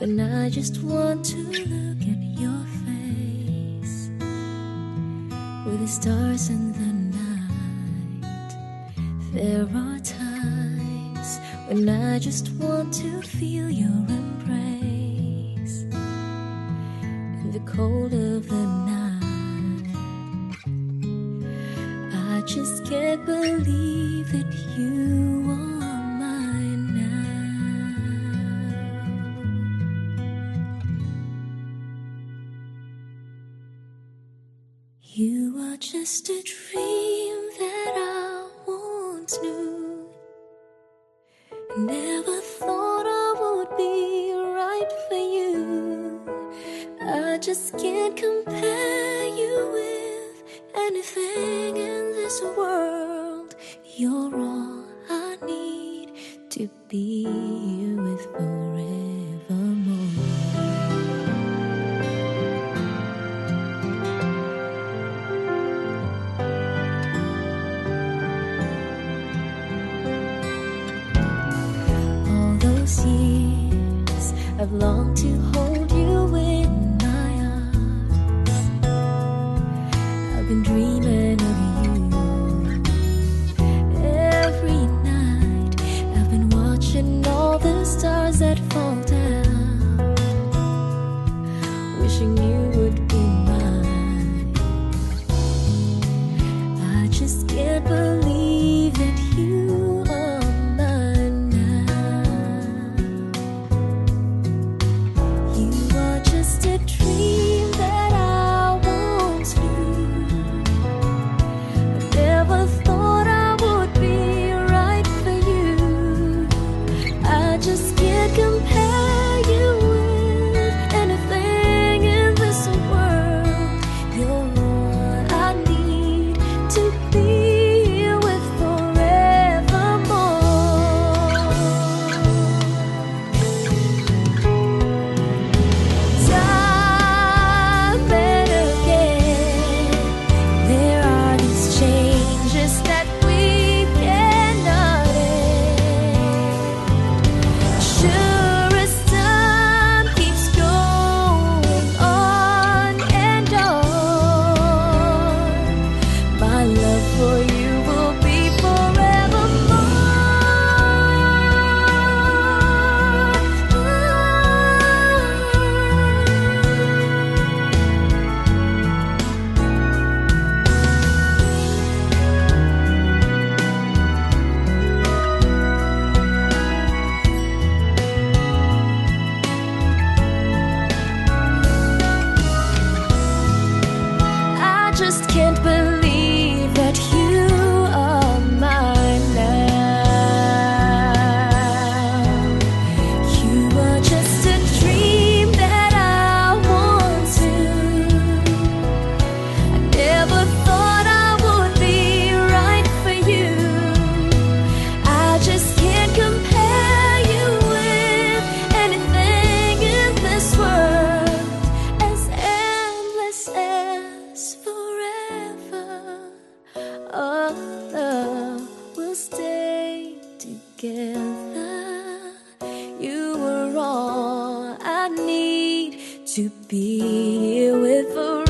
when I just want to look at your face with the stars in the night. There are times when I just want to feel your embrace in the cold of the night. I just can't believe that you are You are just a dream that I once knew. Never thought I would be right for you. I just can't compare you with anything in this world. You're all I need to be years I've longed to hold you in my arms. I've been dreaming of you. Every night I've been watching all the stars that fall down. Wishing you would be mine. I just can't believe will stay together. You were all I need to be here with forevermore.